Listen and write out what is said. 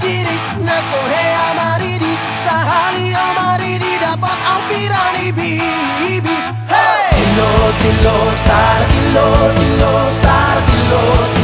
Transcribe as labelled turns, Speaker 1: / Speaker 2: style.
Speaker 1: ciri jirik Na sore amaridi Sahali amaridi Dapat au pirani bibi Hey! Tilo, tilo, star, tilo, tilo, star, tilo, tilo,